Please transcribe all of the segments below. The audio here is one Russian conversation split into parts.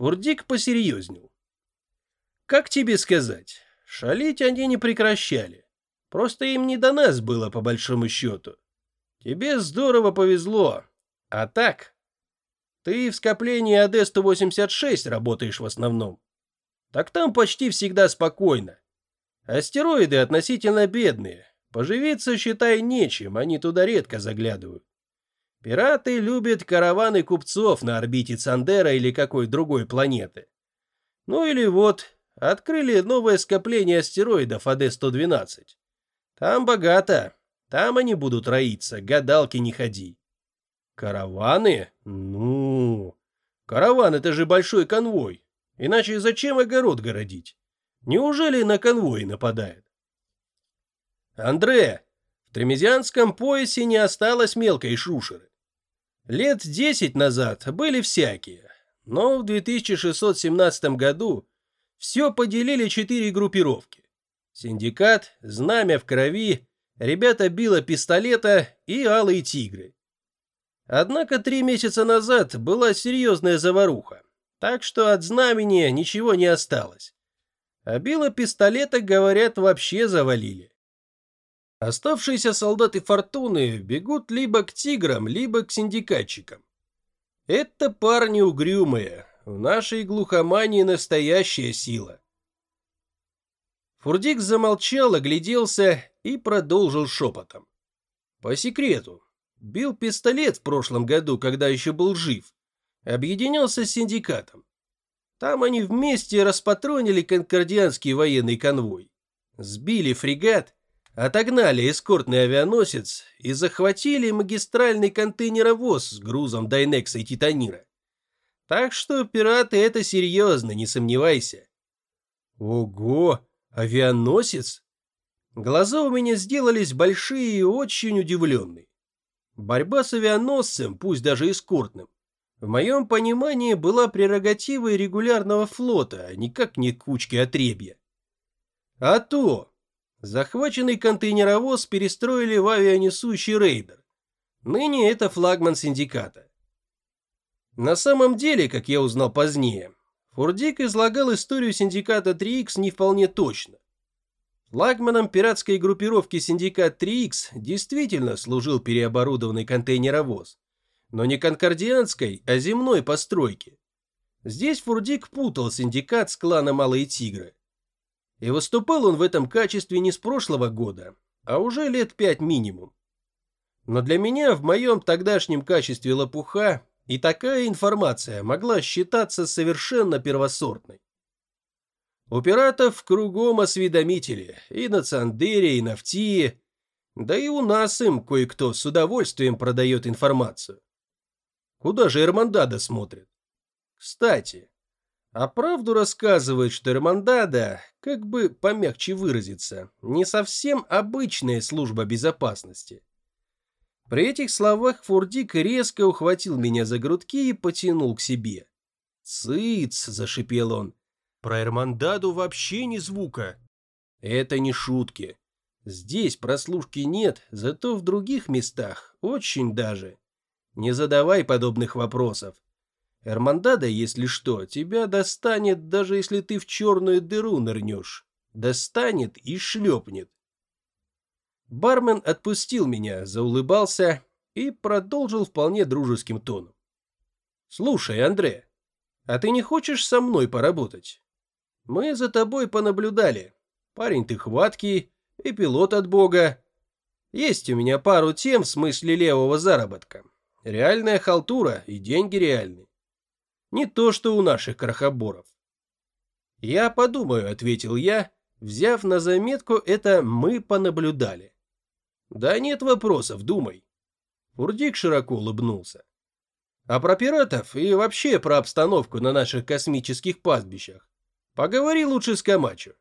Фурдик посерьезнел. Как тебе сказать, шалить они не прекращали. Просто им не до нас было, по большому счету. Тебе здорово повезло. А так, ты в скоплении АД-186 работаешь в основном. Так там почти всегда спокойно. Астероиды относительно бедные. Поживиться, считай, нечем, они туда редко заглядывают. Пираты любят караваны купцов на орбите Цандера или какой другой планеты. Ну или вот, открыли новое скопление астероидов АД-112. Там богато, там они будут роиться, гадалки не ходи. Караваны? Ну... Караван — это же большой конвой. Иначе зачем огород городить? Неужели на конвой нападает? Андре, в Тремезианском поясе не осталось мелкой шушеры. Лет десять назад были всякие, но в 2617 году все поделили четыре группировки. Синдикат, Знамя в крови, Ребята Билла Пистолета и Алые Тигры. Однако три месяца назад была серьезная заваруха, так что от знамени ничего не осталось. А Билла Пистолета, говорят, вообще завалили. Оставшиеся солдаты Фортуны бегут либо к тиграм, либо к синдикатчикам. Это парни угрюмые, в нашей глухомании настоящая сила. Фурдик замолчал, огляделся и продолжил шепотом. По секрету, бил пистолет в прошлом году, когда еще был жив. Объединился с синдикатом. Там они вместе распатронили конкордианский военный конвой. Сбили фрегат, отогнали эскортный авианосец и захватили магистральный контейнеровоз с грузом Дайнекса и Титанира. Так что пираты это серьезно, не сомневайся. Ого, авианосец? Глаза у меня сделались большие и очень удивленные. Борьба с авианосцем, пусть даже эскортным, в моем понимании была прерогативой регулярного флота, а никак не кучки отребья. А то! Захваченный контейнеровоз перестроили в авианесущий рейдер. Ныне это флагман синдиката. На самом деле, как я узнал позднее, Фурдик излагал историю синдиката 3Х не вполне точно. Флагманом пиратской группировки «Синдикат 3Х» действительно служил переоборудованный контейнеровоз, но не конкордианской, а земной постройки. Здесь Фурдик путал «Синдикат» с кланом «Алые тигры». И выступал он в этом качестве не с прошлого года, а уже лет пять минимум. Но для меня в моем тогдашнем качестве лопуха и такая информация могла считаться совершенно первосортной. У пиратов кругом осведомители, и на Цандере, и на Фтии, да и у нас им кое-кто с удовольствием продает информацию. Куда же Эрмандада смотрит? Кстати, а правду рассказывает, что Эрмандада, как бы помягче выразиться, не совсем обычная служба безопасности. При этих словах Фурдик резко ухватил меня за грудки и потянул к себе. «Цыц!» – зашипел он. Про Эрмандаду вообще ни звука. Это не шутки. Здесь прослушки нет, зато в других местах очень даже. Не задавай подобных вопросов. Эрмандада, если что, тебя достанет, даже если ты в черную дыру нырнешь. Достанет и шлепнет. Бармен отпустил меня, заулыбался и продолжил вполне дружеским тоном. «Слушай, Андре, а ты не хочешь со мной поработать? Мы за тобой понаблюдали. Парень ты хваткий и пилот от бога. Есть у меня пару тем в смысле левого заработка. Реальная халтура и деньги реальные. Не то, что у наших крохоборов. Я подумаю, ответил я, взяв на заметку это «мы понаблюдали». Да нет вопросов, думай. Фурдик широко улыбнулся. А про пиратов и вообще про обстановку на наших космических пастбищах Поговори лучше с Камачо.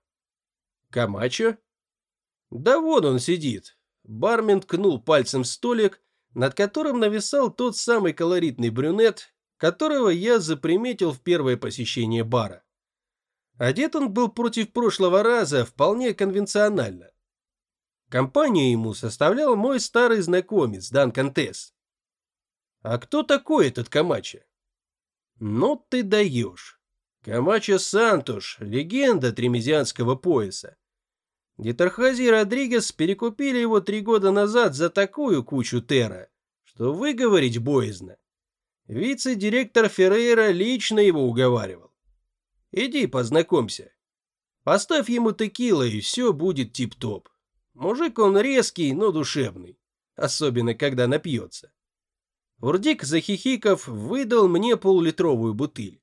Камачо? Да вон он сидит. Бармен ткнул пальцем в столик, над которым нависал тот самый колоритный брюнет, которого я заприметил в первое посещение бара. Одет он был против прошлого раза вполне конвенционально. Компанию ему составлял мой старый знакомец Дан Контес. А кто такой этот Камачо? Ну ты даешь. Камачо Сантуш, легенда тремезианского пояса. Детархази и Родригес перекупили его три года назад за такую кучу тера, что выговорить боязно. Вице-директор Феррейра лично его уговаривал. Иди познакомься. Поставь ему текила, и все будет тип-топ. Мужик он резкий, но душевный. Особенно, когда напьется. Урдик, захихиков, выдал мне полулитровую бутыль.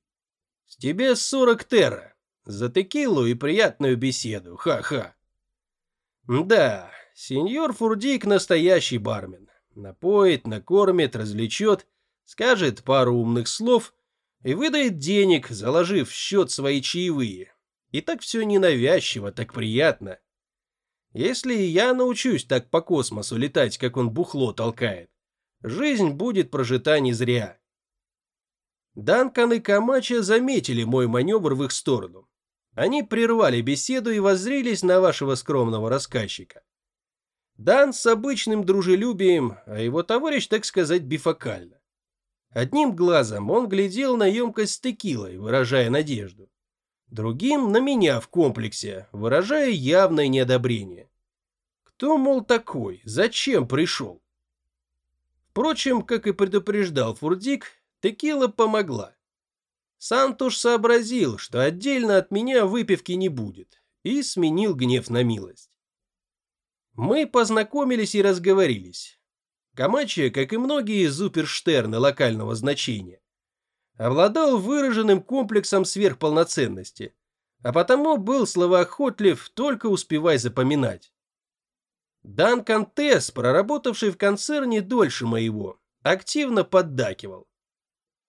С тебя 40 тера. За текилу и приятную беседу, ха-ха. Да, сеньор Фурдик настоящий бармен. Напоит, накормит, развлечет, скажет пару умных слов и выдает денег, заложив в счет свои чаевые. И так все ненавязчиво, так приятно. Если я научусь так по космосу летать, как он бухло толкает, жизнь будет прожита не зря. Данкан и Камача заметили мой маневр в их сторону. Они прервали беседу и воззрелись на вашего скромного рассказчика. Дан с обычным дружелюбием, а его товарищ, так сказать, бифокально. Одним глазом он глядел на емкость с текилой, выражая надежду. Другим на меня в комплексе, выражая явное неодобрение. Кто, мол, такой? Зачем пришел? Впрочем, как и предупреждал Фурдик, текила помогла. Сантуш сообразил, что отдельно от меня выпивки не будет, и сменил гнев на милость. Мы познакомились и разговорились. Камачи, как и многие зуперштерны локального значения, обладал выраженным комплексом сверхполноценности, а потому был словоохотлив, только успевай запоминать. Данкан Тесс, проработавший в концерне дольше моего, активно поддакивал.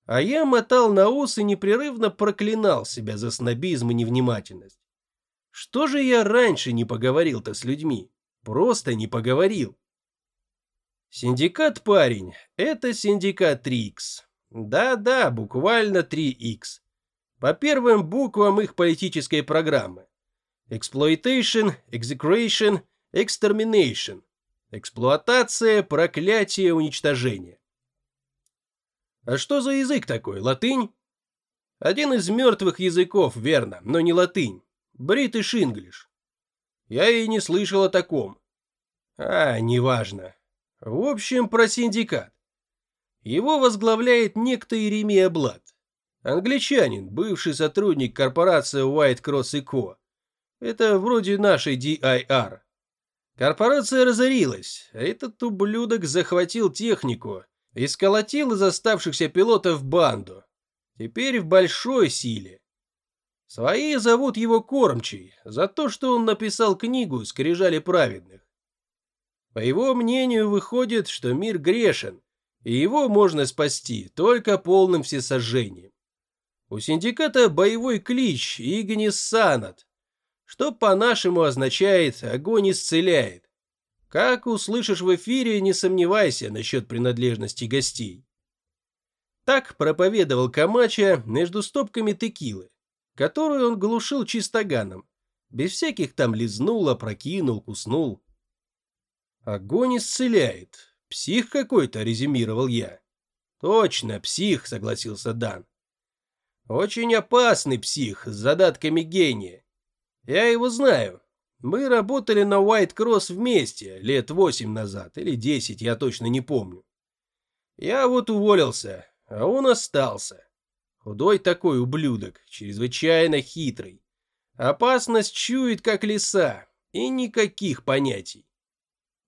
А я мотал на ус и непрерывно проклинал себя за снобизм и невнимательность. Что же я раньше не поговорил-то с людьми? Просто не поговорил. Синдикат, парень, это синдикат 3Х. Да-да, буквально 3Х. По первым буквам их политической программы. Exploitation, Execration, Extermination. Эксплуатация, проклятие, уничтожение. А что за язык такой, латынь? Один из мертвых языков, верно, но не латынь. Бритиш Инглиш. Я и не слышал о таком. А, неважно. В общем, про синдикат. Его возглавляет некто Иеремия Блад. Англичанин, бывший сотрудник корпорации White Cross Co. Это вроде нашей DIR. Корпорация разорилась, а этот ублюдок захватил технику и сколотил из оставшихся пилотов банду. Теперь в большой силе. Свои зовут его Кормчий за то, что он написал книгу «Скрижали праведных». По его мнению, выходит, что мир грешен, и его можно спасти только полным всесожжением. У синдиката боевой клич Игнис Санат, что по-нашему означает «огонь исцеляет». Как услышишь в эфире, не сомневайся насчет принадлежности гостей. Так проповедовал Камача между стопками текилы, которую он глушил чистоганом, без всяких там лизнул, опрокинул, куснул. Огонь исцеляет. Псих какой-то, резюмировал я. Точно, псих, согласился Дан. Очень опасный псих с задатками гения. Я его знаю. Мы работали на White Cross вместе лет восемь назад или десять, я точно не помню. Я вот уволился, а он остался. Худой такой ублюдок, чрезвычайно хитрый. Опасность чует, как лиса, и никаких понятий.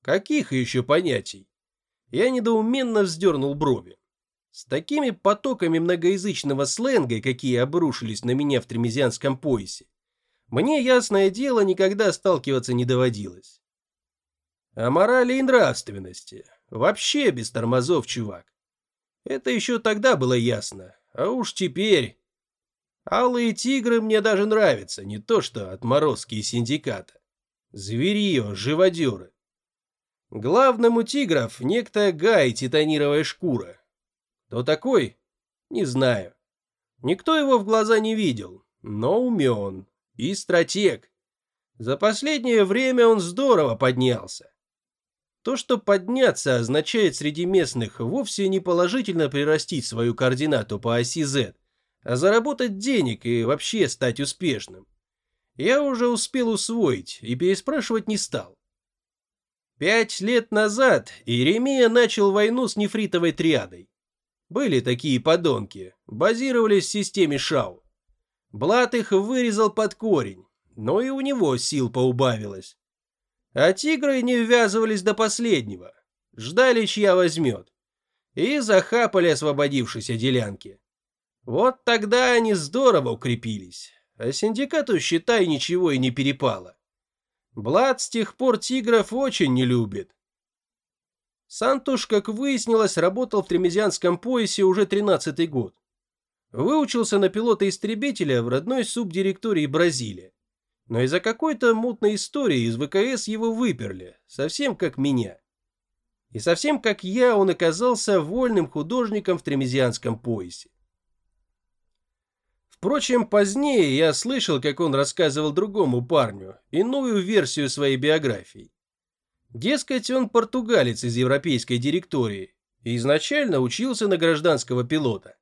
Каких еще понятий? Я недоуменно вздернул брови. С такими потоками многоязычного сленга, какие обрушились на меня в тремезианском поясе, мне, ясное дело, никогда сталкиваться не доводилось. О морали и нравственности. Вообще без тормозов, чувак. Это еще тогда было ясно, а уж теперь... Алые тигры мне даже нравятся, не то что отморозки синдиката. Зверье, живодеры. Главным у тигров некто Гай титанировая шкура. Кто такой? Не знаю. Никто его в глаза не видел, но умен и стратег. За последнее время он здорово поднялся. То, что подняться означает среди местных вовсе не положительно прирастить свою координату по оси Z, а заработать денег и вообще стать успешным. Я уже успел усвоить и переспрашивать не стал. Пять лет назад Иеремия начал войну с нефритовой триадой. Были такие подонки, базировались в системе Шау. Блат их вырезал под корень, но и у него сил поубавилось. А тигры не ввязывались до последнего, ждали, чья возьмет, и захапали освободившиеся делянки. Вот тогда они здорово укрепились, а синдикату, считай, ничего и не перепало. Блад с тех пор тигров очень не любит. Сантуш, как выяснилось, работал в Тремезианском поясе уже 13-й год. Выучился на пилота-истребителя в родной субдиректории Бразилии. Но из-за какой-то мутной истории из ВКС его выперли, совсем как меня. И совсем как я, он оказался вольным художником в Тремезианском поясе. Впрочем, позднее я слышал, как он рассказывал другому парню иную версию своей биографии. Дескать, он португалец из европейской директории и изначально учился на гражданского пилота.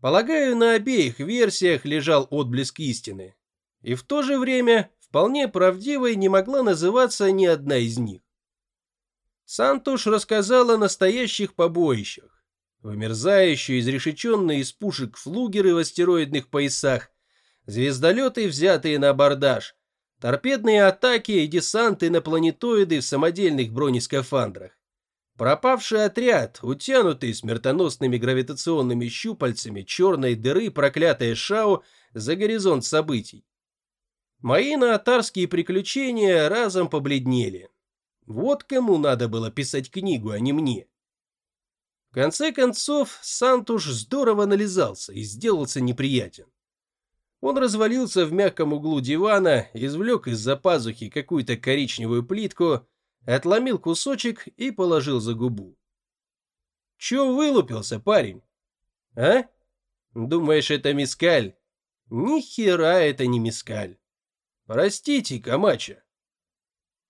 Полагаю, на обеих версиях лежал отблеск истины. И в то же время вполне правдивой не могла называться ни одна из них. Сантуш рассказал о настоящих побоищах. Вымерзающие, изрешеченные из пушек флугеры в астероидных поясах, звездолеты, взятые на абордаж, Торпедные атаки и десанты на планетоиды в самодельных бронескафандрах. Пропавший отряд, утянутый смертоносными гравитационными щупальцами черной дыры проклятая Шао за горизонт событий. Мои наотарские приключения разом побледнели. Вот кому надо было писать книгу, а не мне. В конце концов, Сантуш здорово нализался и сделался неприятен. Он развалился в мягком углу дивана, извлек из-за пазухи какую-то коричневую плитку, отломил кусочек и положил за губу. «Чё вылупился, парень? А? Думаешь, это мискаль? Ни хера это не мискаль. Простите, Камача.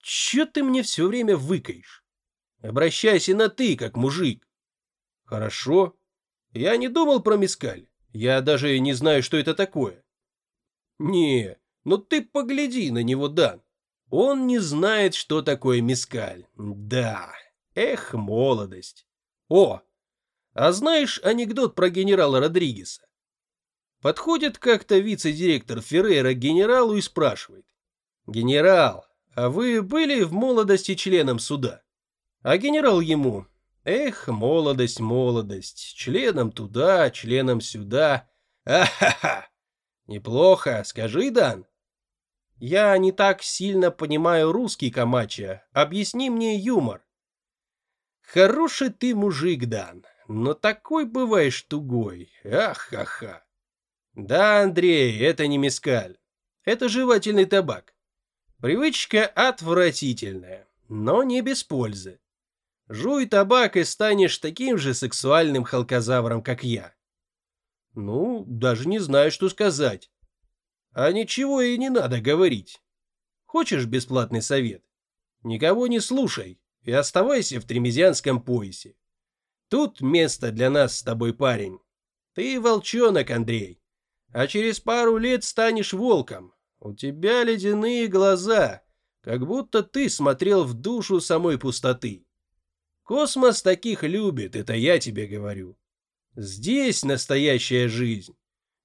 Чё ты мне все время выкаешь? Обращайся на «ты», как мужик. Хорошо. Я не думал про мискаль. Я даже не знаю, что это такое. «Не, ну ты погляди на него, Дан. Он не знает, что такое мискаль. Да, эх, молодость. О, а знаешь анекдот про генерала Родригеса? Подходит как-то вице-директор Феррейра к генералу и спрашивает. «Генерал, а вы были в молодости членом суда?» А генерал ему. «Эх, молодость, молодость, членом туда, членом сюда. Ахаха! Неплохо, скажи, Дан. Я не так сильно понимаю русский, Камача. Объясни мне юмор. Хороший ты мужик, Дан, но такой бываешь тугой. Ах-ха-ха. Да, Андрей, это не мескаль. Это жевательный табак. Привычка отвратительная, но не без пользы. Жуй табак и станешь таким же сексуальным халкозавром, как я. Ну, даже не знаю, что сказать. А ничего и не надо говорить. Хочешь бесплатный совет? Никого не слушай и оставайся в тремезианском поясе. Тут место для нас с тобой, парень. Ты волчонок, Андрей. А через пару лет станешь волком. У тебя ледяные глаза, как будто ты смотрел в душу самой пустоты. Космос таких любит, это я тебе говорю. Здесь настоящая жизнь.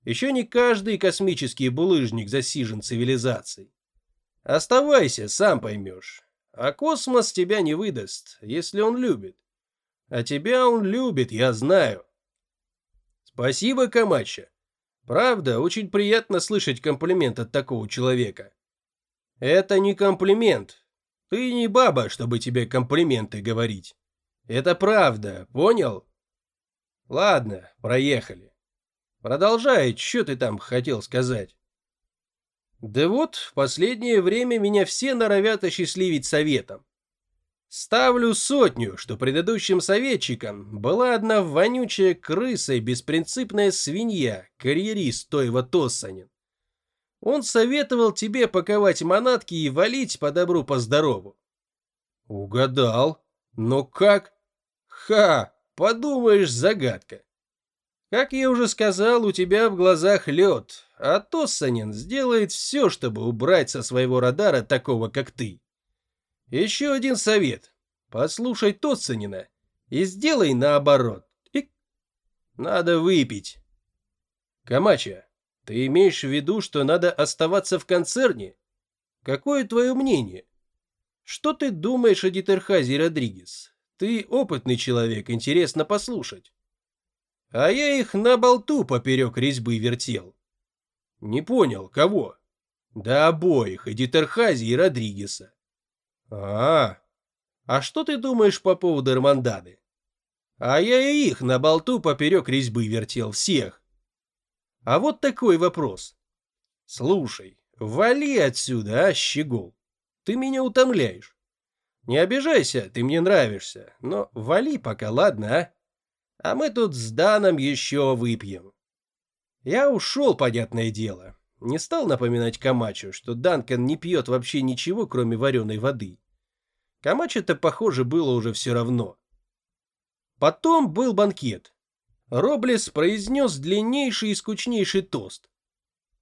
Еще не каждый космический булыжник засижен цивилизацией. Оставайся, сам поймешь. А космос тебя не выдаст, если он любит. А тебя он любит, я знаю. Спасибо, Камача. Правда, очень приятно слышать комплимент от такого человека. Это не комплимент. Ты не баба, чтобы тебе комплименты говорить. Это правда, понял? Ладно, проехали. Продолжай, что ты там хотел сказать? Да вот, в последнее время меня все норовят осчастливить советом. Ставлю сотню, что предыдущим советчикам была одна вонючая крыса и беспринципная свинья, карьерист Тойва Тоссанин. Он советовал тебе паковать манатки и валить по добру по здорову. Угадал. Но как? Ха! Подумаешь, загадка. Как я уже сказал, у тебя в глазах лед, а Тоссанин сделает все, чтобы убрать со своего радара такого, как ты. Еще один совет. Послушай Тоссанина и сделай наоборот. И... Надо выпить. Камача, ты имеешь в виду, что надо оставаться в концерне? Какое твое мнение? Что ты думаешь о Дитерхазе Родригес? Ты опытный человек, интересно послушать. А я их на болту поперек резьбы вертел. Не понял, кого? Да обоих, и Дитерхази, и Родригеса. А, а что ты думаешь по поводу Эрмандады? А я и их на болту поперек резьбы вертел, всех. А вот такой вопрос. Слушай, вали отсюда, а, щегол. Ты меня утомляешь. Не обижайся, ты мне нравишься, но вали пока, ладно, а? А мы тут с Даном еще выпьем. Я ушел, понятное дело. Не стал напоминать Камачу, что Данкан не пьет вообще ничего, кроме вареной воды. Камачу-то, похоже, было уже все равно. Потом был банкет. Роблес произнес длиннейший и скучнейший тост.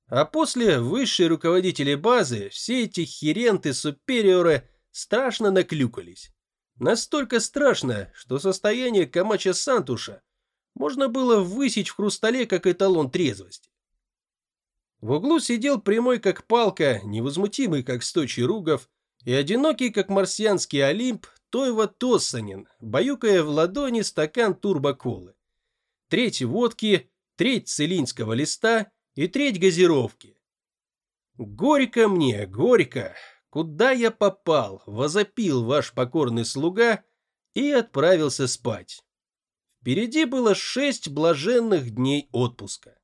А после высшие руководители базы, все эти херенты-супериоры, страшно наклюкались. Настолько страшно, что состояние Камача Сантуша можно было высечь в хрустале как эталон трезвости. В углу сидел прямой как палка, невозмутимый как сточий ругов и одинокий как марсианский Олимп Тойва Тоссанин, баюкая в ладони стакан турбоколы. Треть водки, треть целинского листа и треть газировки. Горько мне, горько, куда я попал, возопил ваш покорный слуга и отправился спать. Впереди было шесть блаженных дней отпуска.